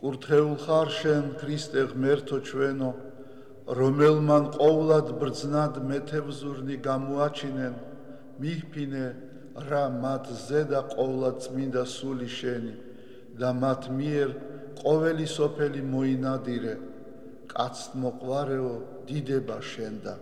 კურთხეულ ხარ შენ ქრისტე ღმერთო ჩვენო რომელმან ყოვლად ბრძნად მეთევზურნი გამოაჩინენ მიჰფინე რა მათ ზედა ყოვლად წმინდა სული შენი და მათ მიერ ყოველი სოფელი მოინადირე კაცთ მოყვარეო დიდება შენ და